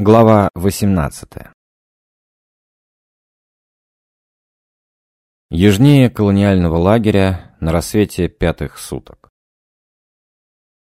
Глава 18 Южнее колониального лагеря на рассвете пятых суток.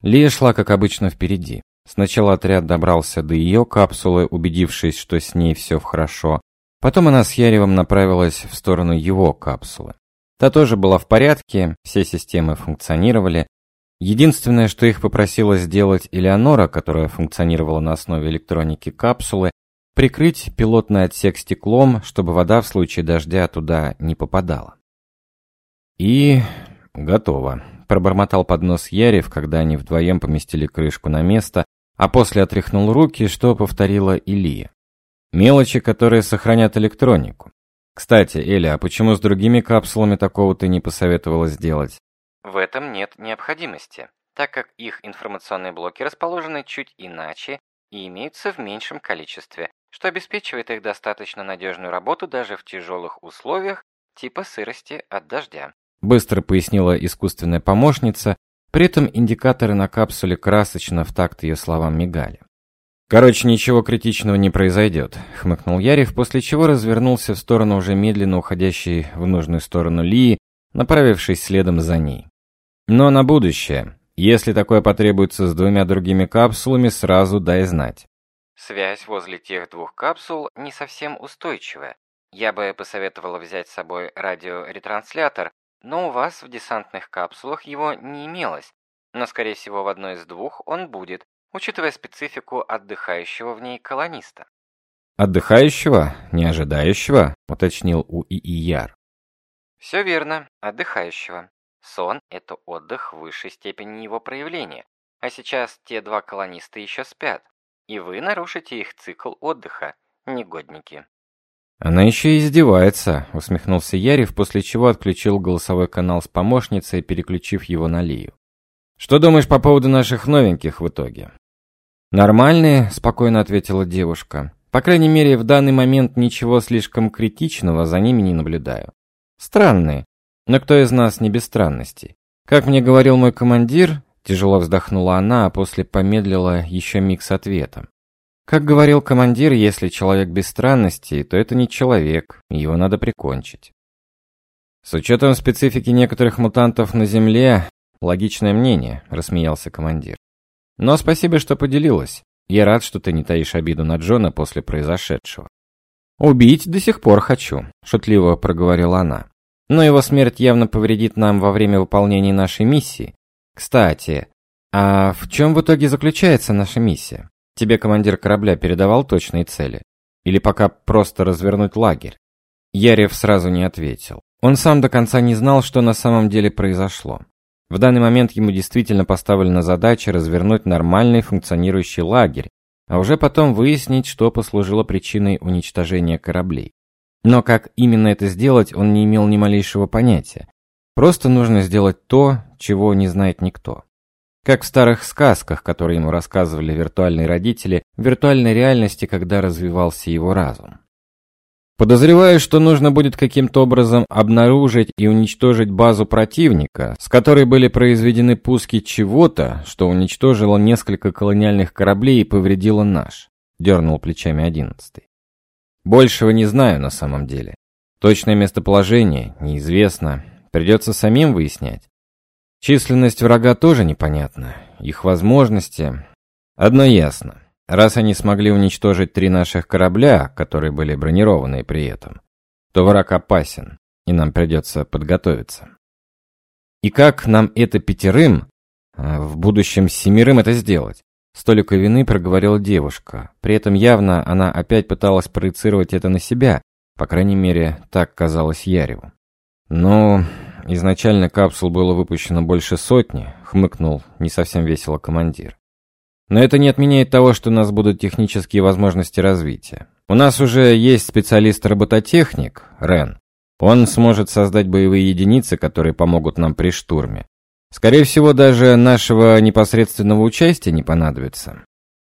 Лия шла, как обычно, впереди. Сначала отряд добрался до ее капсулы, убедившись, что с ней все хорошо. Потом она с Яревым направилась в сторону его капсулы. Та тоже была в порядке, все системы функционировали, Единственное, что их попросила сделать Элеонора, которая функционировала на основе электроники капсулы, прикрыть пилотный отсек стеклом, чтобы вода в случае дождя туда не попадала. И готово, пробормотал под нос Ярев, когда они вдвоем поместили крышку на место, а после отряхнул руки, что повторила Илья. Мелочи, которые сохранят электронику. Кстати, Эля, а почему с другими капсулами такого ты не посоветовала сделать? В этом нет необходимости, так как их информационные блоки расположены чуть иначе и имеются в меньшем количестве, что обеспечивает их достаточно надежную работу даже в тяжелых условиях типа сырости от дождя. Быстро пояснила искусственная помощница, при этом индикаторы на капсуле красочно в такт ее словам мигали. «Короче, ничего критичного не произойдет», — хмыкнул Ярев, после чего развернулся в сторону уже медленно уходящей в нужную сторону Лии, направившись следом за ней. Но на будущее, если такое потребуется с двумя другими капсулами, сразу дай знать. Связь возле тех двух капсул не совсем устойчивая. Я бы посоветовала взять с собой радиоретранслятор, но у вас в десантных капсулах его не имелось. Но, скорее всего, в одной из двух он будет, учитывая специфику отдыхающего в ней колониста. «Отдыхающего? Не ожидающего?» — уточнил у ИИЯР. «Все верно, отдыхающего. Сон – это отдых в высшей степени его проявления, а сейчас те два колониста еще спят, и вы нарушите их цикл отдыха, негодники. «Она еще издевается», — усмехнулся Ярев, после чего отключил голосовой канал с помощницей, переключив его на Лию. «Что думаешь по поводу наших новеньких в итоге?» «Нормальные», — спокойно ответила девушка. «По крайней мере, в данный момент ничего слишком критичного за ними не наблюдаю. Странные, но кто из нас не без странностей? Как мне говорил мой командир, тяжело вздохнула она, а после помедлила еще миг с ответом. Как говорил командир, если человек без странностей, то это не человек, его надо прикончить. С учетом специфики некоторых мутантов на Земле, логичное мнение, рассмеялся командир. Но спасибо, что поделилась. Я рад, что ты не таишь обиду на Джона после произошедшего. Убить до сих пор хочу, шутливо проговорила она. Но его смерть явно повредит нам во время выполнения нашей миссии. Кстати, а в чем в итоге заключается наша миссия? Тебе командир корабля передавал точные цели? Или пока просто развернуть лагерь? Ярев сразу не ответил. Он сам до конца не знал, что на самом деле произошло. В данный момент ему действительно поставлена задача развернуть нормальный функционирующий лагерь, а уже потом выяснить, что послужило причиной уничтожения кораблей. Но как именно это сделать, он не имел ни малейшего понятия. Просто нужно сделать то, чего не знает никто. Как в старых сказках, которые ему рассказывали виртуальные родители, в виртуальной реальности, когда развивался его разум. Подозреваю, что нужно будет каким-то образом обнаружить и уничтожить базу противника, с которой были произведены пуски чего-то, что уничтожило несколько колониальных кораблей и повредило наш, дернул плечами одиннадцатый. Большего не знаю на самом деле. Точное местоположение неизвестно, придется самим выяснять. Численность врага тоже непонятна, их возможности... Одно ясно. Раз они смогли уничтожить три наших корабля, которые были бронированные при этом, то враг опасен, и нам придется подготовиться. И как нам это пятерым, а в будущем семерым это сделать? Столика вины проговорила девушка. При этом явно она опять пыталась проецировать это на себя. По крайней мере, так казалось Яреву. «Ну, изначально капсул было выпущено больше сотни», — хмыкнул не совсем весело командир. «Но это не отменяет того, что у нас будут технические возможности развития. У нас уже есть специалист-робототехник, Рен. Он сможет создать боевые единицы, которые помогут нам при штурме. Скорее всего, даже нашего непосредственного участия не понадобится.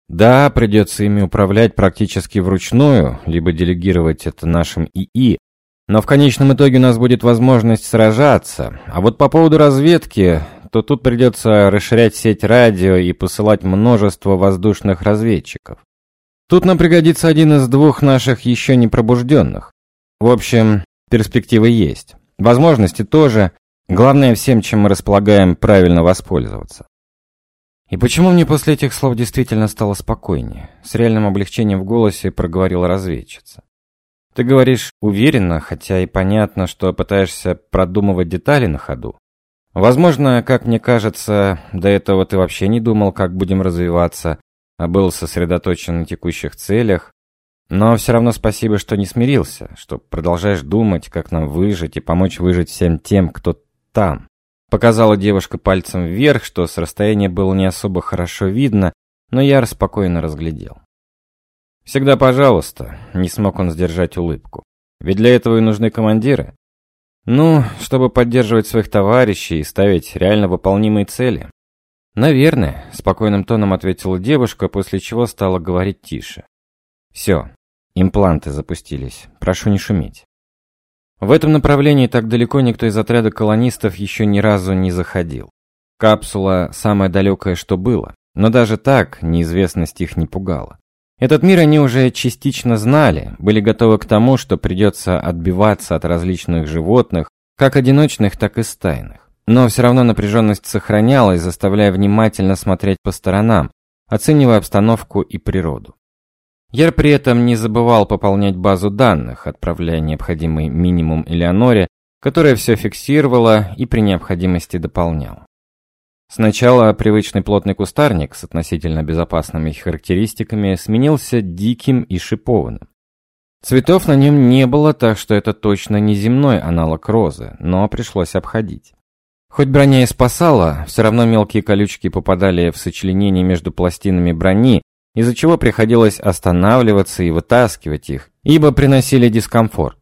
Да, придется ими управлять практически вручную, либо делегировать это нашим ИИ, но в конечном итоге у нас будет возможность сражаться. А вот по поводу разведки, то тут придется расширять сеть радио и посылать множество воздушных разведчиков. Тут нам пригодится один из двух наших еще не пробужденных. В общем, перспективы есть. Возможности тоже. Главное всем, чем мы располагаем, правильно воспользоваться. И почему мне после этих слов действительно стало спокойнее? С реальным облегчением в голосе проговорила разведчица. Ты говоришь уверенно, хотя и понятно, что пытаешься продумывать детали на ходу. Возможно, как мне кажется, до этого ты вообще не думал, как будем развиваться, а был сосредоточен на текущих целях. Но все равно спасибо, что не смирился, что продолжаешь думать, как нам выжить и помочь выжить всем тем, кто там. Показала девушка пальцем вверх, что с расстояния было не особо хорошо видно, но я спокойно разглядел. «Всегда пожалуйста», — не смог он сдержать улыбку. «Ведь для этого и нужны командиры. Ну, чтобы поддерживать своих товарищей и ставить реально выполнимые цели». «Наверное», — спокойным тоном ответила девушка, после чего стала говорить тише. «Все, импланты запустились. Прошу не шуметь». В этом направлении так далеко никто из отряда колонистов еще ни разу не заходил. Капсула – самое далекое, что было. Но даже так неизвестность их не пугала. Этот мир они уже частично знали, были готовы к тому, что придется отбиваться от различных животных, как одиночных, так и стайных. Но все равно напряженность сохранялась, заставляя внимательно смотреть по сторонам, оценивая обстановку и природу. Яр при этом не забывал пополнять базу данных, отправляя необходимый минимум Элеоноре, которая все фиксировала и при необходимости дополняла. Сначала привычный плотный кустарник с относительно безопасными характеристиками сменился диким и шипованным. Цветов на нем не было, так что это точно не земной аналог розы, но пришлось обходить. Хоть броня и спасала, все равно мелкие колючки попадали в сочленение между пластинами брони, из-за чего приходилось останавливаться и вытаскивать их, ибо приносили дискомфорт.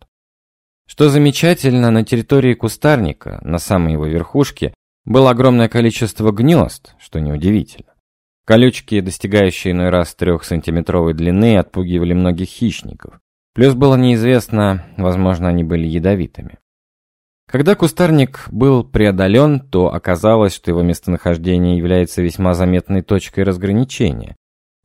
Что замечательно, на территории кустарника, на самой его верхушке, было огромное количество гнезд, что неудивительно. Колючки, достигающие иной раз трехсантиметровой длины, отпугивали многих хищников. Плюс было неизвестно, возможно, они были ядовитыми. Когда кустарник был преодолен, то оказалось, что его местонахождение является весьма заметной точкой разграничения,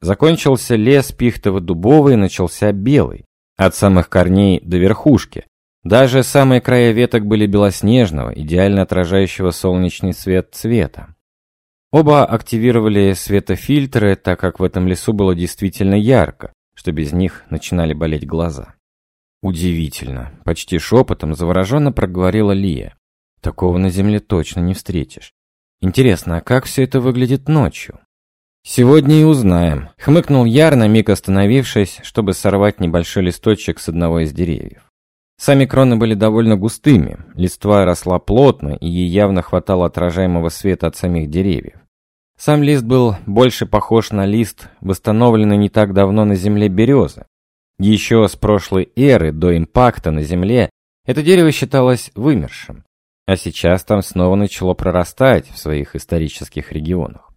Закончился лес пихтово-дубовый, начался белый, от самых корней до верхушки. Даже самые края веток были белоснежного, идеально отражающего солнечный свет цвета. Оба активировали светофильтры, так как в этом лесу было действительно ярко, что без них начинали болеть глаза. Удивительно, почти шепотом завороженно проговорила Лия. Такого на земле точно не встретишь. Интересно, а как все это выглядит ночью? «Сегодня и узнаем», — хмыкнул Яр, на миг остановившись, чтобы сорвать небольшой листочек с одного из деревьев. Сами кроны были довольно густыми, листва росла плотно, и ей явно хватало отражаемого света от самих деревьев. Сам лист был больше похож на лист, восстановленный не так давно на земле березы. Еще с прошлой эры, до импакта на земле, это дерево считалось вымершим, а сейчас там снова начало прорастать в своих исторических регионах.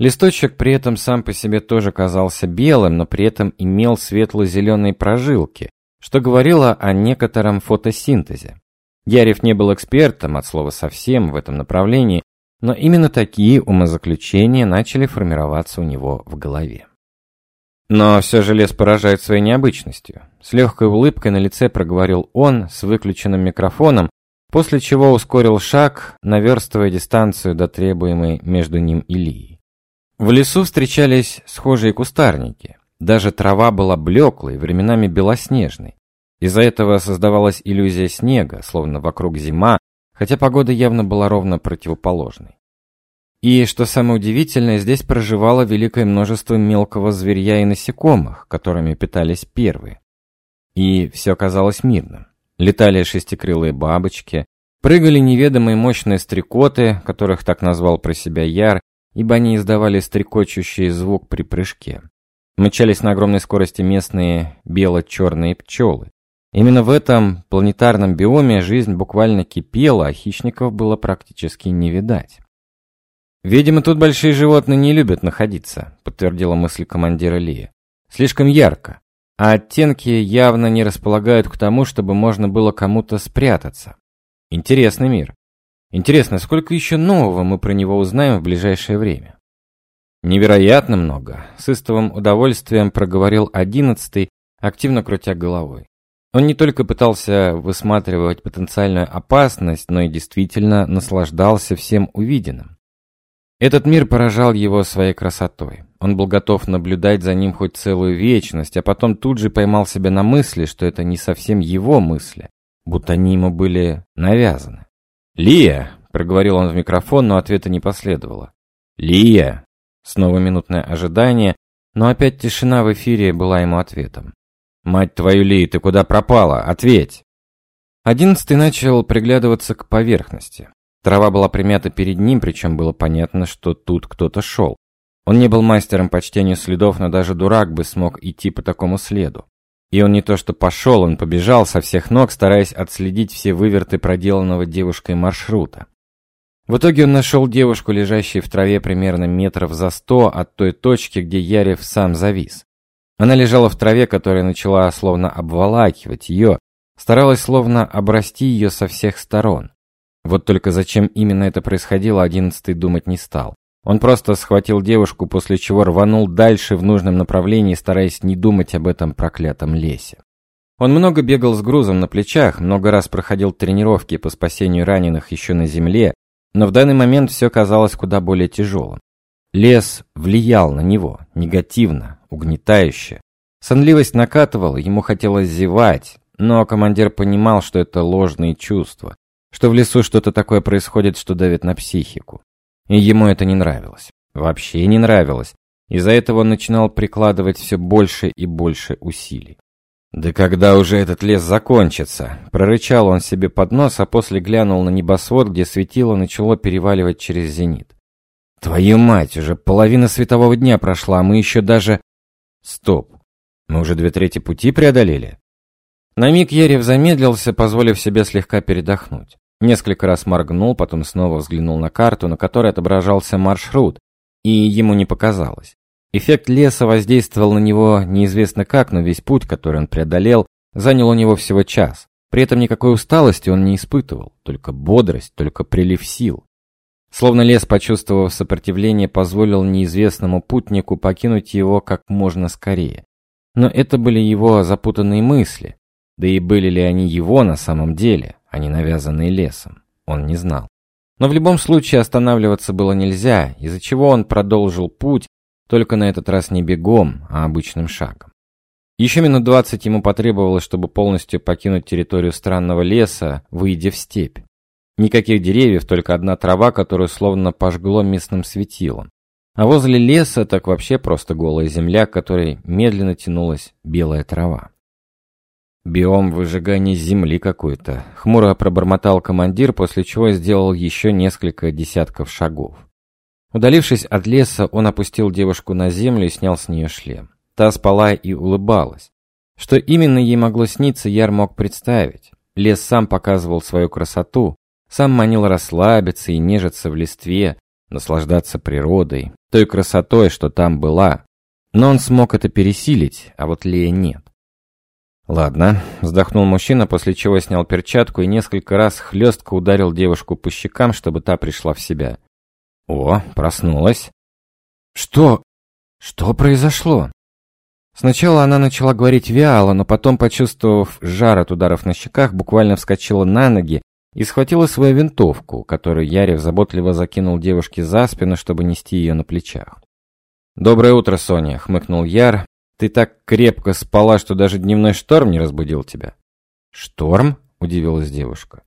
Листочек при этом сам по себе тоже казался белым, но при этом имел светло-зеленые прожилки, что говорило о некотором фотосинтезе. Ярев не был экспертом, от слова совсем, в этом направлении, но именно такие умозаключения начали формироваться у него в голове. Но все же лес поражает своей необычностью. С легкой улыбкой на лице проговорил он с выключенным микрофоном, после чего ускорил шаг, наверстывая дистанцию до требуемой между ним и Лией. В лесу встречались схожие кустарники. Даже трава была блеклой, временами белоснежной. Из-за этого создавалась иллюзия снега, словно вокруг зима, хотя погода явно была ровно противоположной. И, что самое удивительное, здесь проживало великое множество мелкого зверья и насекомых, которыми питались первые. И все казалось мирным. Летали шестикрылые бабочки, прыгали неведомые мощные стрекоты, которых так назвал про себя Яр, ибо они издавали стрекочущий звук при прыжке. Мчались на огромной скорости местные бело-черные пчелы. Именно в этом планетарном биоме жизнь буквально кипела, а хищников было практически не видать. «Видимо, тут большие животные не любят находиться», — подтвердила мысль командира Лия. «Слишком ярко, а оттенки явно не располагают к тому, чтобы можно было кому-то спрятаться. Интересный мир. Интересно, сколько еще нового мы про него узнаем в ближайшее время? Невероятно много, с истовым удовольствием проговорил одиннадцатый, активно крутя головой. Он не только пытался высматривать потенциальную опасность, но и действительно наслаждался всем увиденным. Этот мир поражал его своей красотой. Он был готов наблюдать за ним хоть целую вечность, а потом тут же поймал себя на мысли, что это не совсем его мысли, будто они ему были навязаны. «Лия!» — проговорил он в микрофон, но ответа не последовало. «Лия!» Снова минутное ожидание, но опять тишина в эфире была ему ответом. «Мать твою, Ли, ты куда пропала? Ответь!» Одиннадцатый начал приглядываться к поверхности. Трава была примята перед ним, причем было понятно, что тут кто-то шел. Он не был мастером по чтению следов, но даже дурак бы смог идти по такому следу. И он не то что пошел, он побежал со всех ног, стараясь отследить все выверты проделанного девушкой маршрута. В итоге он нашел девушку, лежащую в траве примерно метров за сто от той точки, где Ярев сам завис. Она лежала в траве, которая начала словно обволакивать ее, старалась словно обрасти ее со всех сторон. Вот только зачем именно это происходило, одиннадцатый думать не стал. Он просто схватил девушку, после чего рванул дальше в нужном направлении, стараясь не думать об этом проклятом лесе. Он много бегал с грузом на плечах, много раз проходил тренировки по спасению раненых еще на земле, но в данный момент все казалось куда более тяжелым. Лес влиял на него, негативно, угнетающе. Сонливость накатывала, ему хотелось зевать, но командир понимал, что это ложные чувства, что в лесу что-то такое происходит, что давит на психику. И ему это не нравилось. Вообще не нравилось. Из-за этого он начинал прикладывать все больше и больше усилий. «Да когда уже этот лес закончится?» Прорычал он себе под нос, а после глянул на небосвод, где светило начало переваливать через зенит. Твою мать, уже половина светового дня прошла, а мы еще даже... Стоп. Мы уже две трети пути преодолели? На миг Ерев замедлился, позволив себе слегка передохнуть. Несколько раз моргнул, потом снова взглянул на карту, на которой отображался маршрут, и ему не показалось. Эффект леса воздействовал на него неизвестно как, но весь путь, который он преодолел, занял у него всего час. При этом никакой усталости он не испытывал, только бодрость, только прилив сил. Словно лес, почувствовав сопротивление, позволил неизвестному путнику покинуть его как можно скорее. Но это были его запутанные мысли. Да и были ли они его на самом деле, а не навязанные лесом, он не знал. Но в любом случае останавливаться было нельзя, из-за чего он продолжил путь, только на этот раз не бегом, а обычным шагом. Еще минут двадцать ему потребовалось, чтобы полностью покинуть территорию странного леса, выйдя в степь. Никаких деревьев, только одна трава, которую словно пожгло местным светилом. А возле леса так вообще просто голая земля, которой медленно тянулась белая трава. Биом выжигания земли какой-то. Хмуро пробормотал командир, после чего сделал еще несколько десятков шагов. Удалившись от леса, он опустил девушку на землю и снял с нее шлем. Та спала и улыбалась. Что именно ей могло сниться, Яр мог представить. Лес сам показывал свою красоту, сам манил расслабиться и нежиться в листве, наслаждаться природой, той красотой, что там была. Но он смог это пересилить, а вот Лея нет. «Ладно», — вздохнул мужчина, после чего снял перчатку и несколько раз хлестко ударил девушку по щекам, чтобы та пришла в себя. «О, проснулась». «Что? Что произошло?» Сначала она начала говорить вяло, но потом, почувствовав жар от ударов на щеках, буквально вскочила на ноги и схватила свою винтовку, которую Ярев заботливо закинул девушке за спину, чтобы нести ее на плечах. «Доброе утро, Соня», — хмыкнул Яр. «Ты так крепко спала, что даже дневной шторм не разбудил тебя». «Шторм?» — удивилась девушка.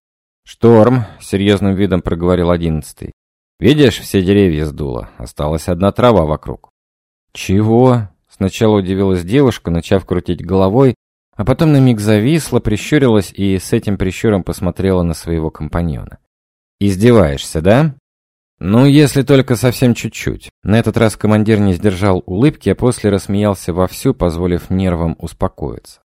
«Шторм», — серьезным видом проговорил одиннадцатый. «Видишь, все деревья сдуло, осталась одна трава вокруг». «Чего?» — сначала удивилась девушка, начав крутить головой, а потом на миг зависла, прищурилась и с этим прищуром посмотрела на своего компаньона. «Издеваешься, да?» «Ну, если только совсем чуть-чуть». На этот раз командир не сдержал улыбки, а после рассмеялся вовсю, позволив нервам успокоиться.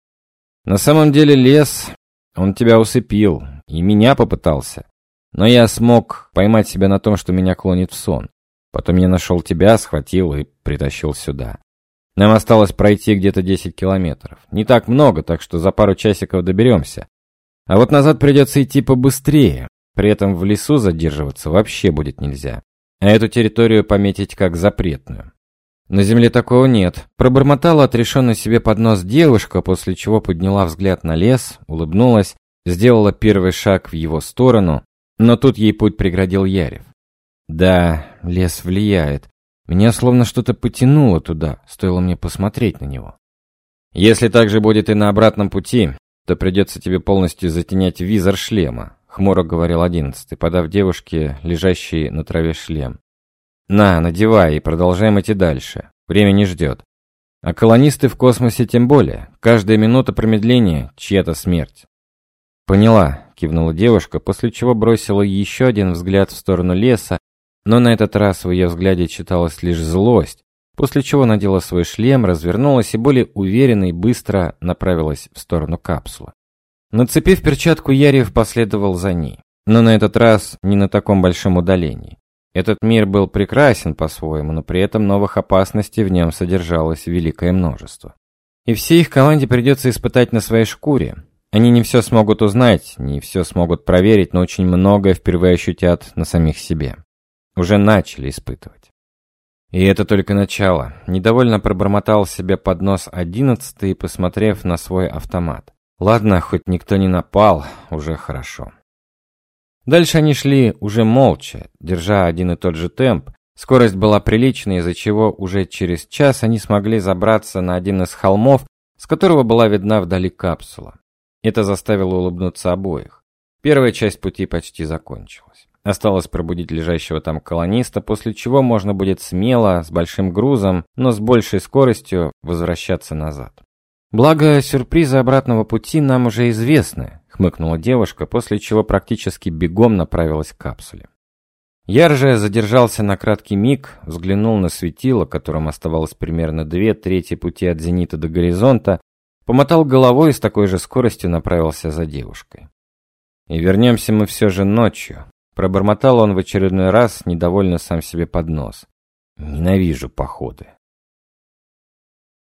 «На самом деле лес, он тебя усыпил, и меня попытался. Но я смог поймать себя на том, что меня клонит в сон. Потом я нашел тебя, схватил и притащил сюда. Нам осталось пройти где-то 10 километров. Не так много, так что за пару часиков доберемся. А вот назад придется идти побыстрее. При этом в лесу задерживаться вообще будет нельзя. А эту территорию пометить как запретную. На земле такого нет. Пробормотала отрешенно себе под нос девушка, после чего подняла взгляд на лес, улыбнулась, сделала первый шаг в его сторону, но тут ей путь преградил Ярев. Да, лес влияет. Меня словно что-то потянуло туда, стоило мне посмотреть на него. Если так же будет и на обратном пути, то придется тебе полностью затенять визор шлема, хмуро говорил одиннадцатый, подав девушке лежащий на траве шлем. На, надевай и продолжаем идти дальше. Время не ждет. А колонисты в космосе тем более. Каждая минута промедления – чья-то смерть. Поняла, кивнула девушка, после чего бросила еще один взгляд в сторону леса, но на этот раз в ее взгляде читалась лишь злость, после чего надела свой шлем, развернулась и более уверенно и быстро направилась в сторону капсулы. Нацепив перчатку, Яриев последовал за ней, но на этот раз не на таком большом удалении. Этот мир был прекрасен по-своему, но при этом новых опасностей в нем содержалось великое множество. И все их команде придется испытать на своей шкуре. Они не все смогут узнать, не все смогут проверить, но очень многое впервые ощутят на самих себе. Уже начали испытывать. И это только начало. Недовольно пробормотал себе под нос одиннадцатый, посмотрев на свой автомат. Ладно, хоть никто не напал, уже хорошо. Дальше они шли уже молча, держа один и тот же темп. Скорость была приличной, из-за чего уже через час они смогли забраться на один из холмов, с которого была видна вдали капсула. Это заставило улыбнуться обоих. Первая часть пути почти закончилась. Осталось пробудить лежащего там колониста, после чего можно будет смело, с большим грузом, но с большей скоростью возвращаться назад. Благо, сюрпризы обратного пути нам уже известны, хмыкнула девушка, после чего практически бегом направилась к капсуле. Яр же задержался на краткий миг, взглянул на светило, которым оставалось примерно две трети пути от зенита до горизонта, помотал головой и с такой же скоростью направился за девушкой. И вернемся мы все же ночью. Пробормотал он в очередной раз, недовольно сам себе под нос. Ненавижу походы.